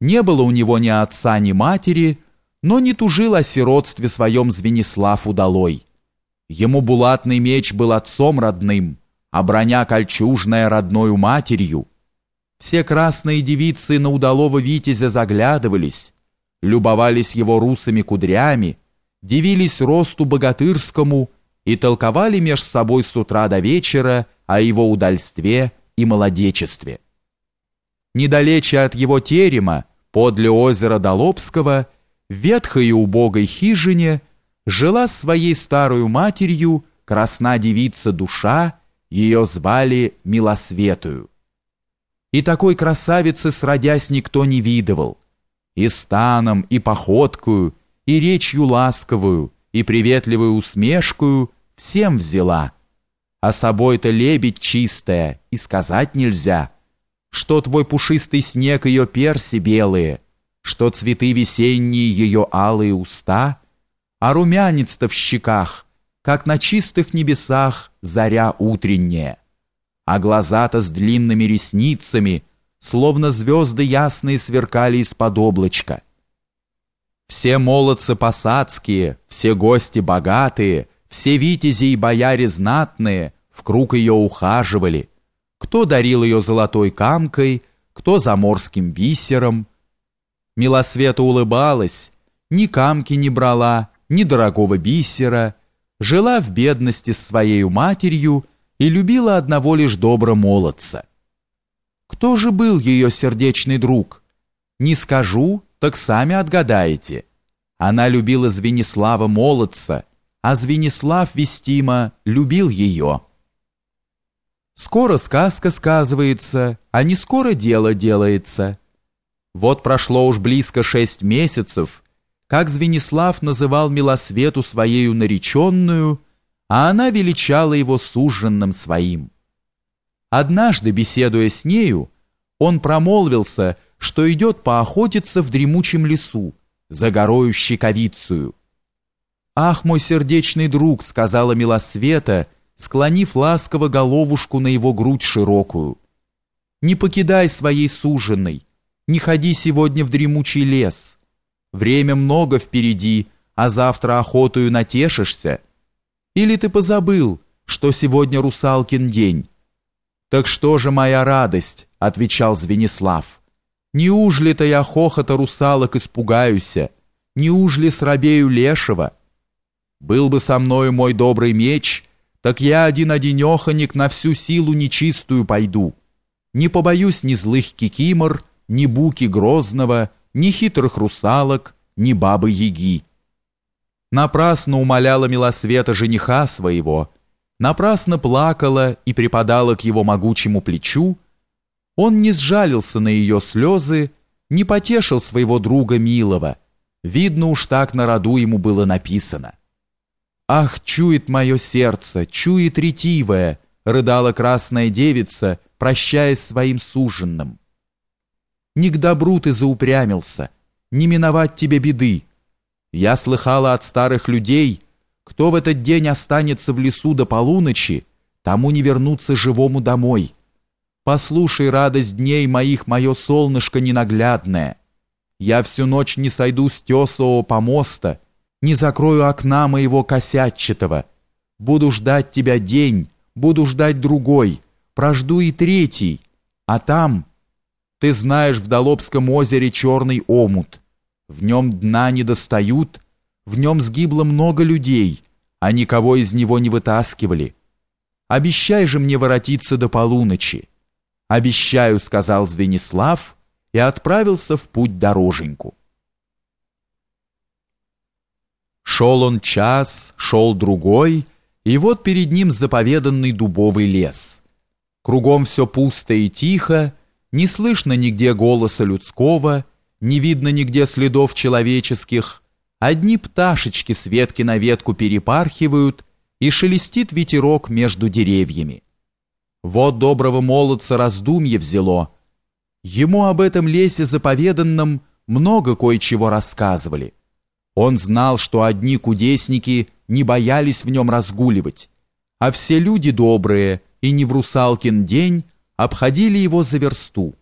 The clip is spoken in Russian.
Не было у него ни отца, ни матери, но не тужил о сиротстве своем Звенислав удалой. Ему булатный меч был отцом родным, а броня кольчужная родною матерью. Все красные девицы на удалого витязя заглядывались, любовались его русыми кудрями, дивились росту богатырскому и толковали меж собой с утра до вечера о его удальстве и молодечестве. Недалече от его терема, подле озера Долобского, в ветхой и убогой хижине, жила своей старую матерью красна девица душа, ее звали Милосветую. И такой красавицы сродясь никто не видывал. И станом, и походкою, и речью ласковую, и приветливую усмешкою всем взяла. А собой-то лебедь чистая, и сказать нельзя, что твой пушистый снег ее перси белые, что цветы весенние ее алые уста, а румянец-то в щеках, как на чистых небесах заря утренняя а глаза-то с длинными ресницами, словно звезды ясные сверкали из-под облачка. Все молодцы посадские, все гости богатые, все витязи и бояре знатные в круг ее ухаживали. Кто дарил ее золотой камкой, кто заморским бисером. Милосвета улыбалась, ни камки не брала, ни дорогого бисера, жила в бедности с своей матерью и любила одного лишь добро молодца. Кто же был ее сердечный друг? Не скажу, так сами отгадаете. Она любила Звенислава молодца, а Звенислав Вестима любил ее. Скоро сказка сказывается, а не скоро дело делается. Вот прошло уж близко шесть месяцев, как Звенислав называл Милосвету своею нареченную, а она величала его суженным своим. Однажды, беседуя с нею, он промолвился, что идет поохотиться в дремучем лесу, за горою щековицую. «Ах, мой сердечный друг!» — сказала Милосвета, склонив ласково головушку на его грудь широкую. «Не покидай своей суженной, не ходи сегодня в дремучий лес. Время много впереди, а завтра охотою натешишься» Или ты позабыл, что сегодня русалкин день? Так что же моя радость, отвечал Звенислав. Неужели-то я хохота русалок испугаюся? Неужели срабею лешего? Был бы со мною мой добрый меч, так я один-одинеханик на всю силу нечистую пойду. Не побоюсь ни злых кикимор, ни буки грозного, ни хитрых русалок, ни бабы-яги. Напрасно умоляла Милосвета жениха своего, напрасно плакала и припадала к его могучему плечу, он не сжалился на ее слезы, не потешил своего друга милого, видно уж так на роду ему было написано. «Ах, чует мое сердце, чует ретивое!» — рыдала красная девица, прощаясь своим суженным. «Не к добру ты заупрямился, не миновать тебе беды, я слыхала от старых людей, кто в этот день останется в лесу до полуночи, тому не вернуться живому домой. Послушай радость дней моих, мое солнышко ненаглядное. Я всю ночь не сойду с тесового помоста, не закрою окна моего косятчатого. Буду ждать тебя день, буду ждать другой, прожду и третий. А там, ты знаешь, в Долобском озере черный омут. В нем дна не достают, в нем сгибло много людей, а никого из него не вытаскивали. Обещай же мне воротиться до полуночи. Обещаю, сказал Звенислав и отправился в путь дороженьку. Шел он час, шел другой, и вот перед ним заповеданный дубовый лес. Кругом все пусто и тихо, не слышно нигде голоса людского, не видно нигде следов человеческих, одни пташечки с ветки на ветку перепархивают, и шелестит ветерок между деревьями. Вот доброго молодца раздумье взяло. Ему об этом лесе заповеданном много кое-чего рассказывали. Он знал, что одни кудесники не боялись в нем разгуливать, а все люди добрые и не в русалкин день обходили его за версту.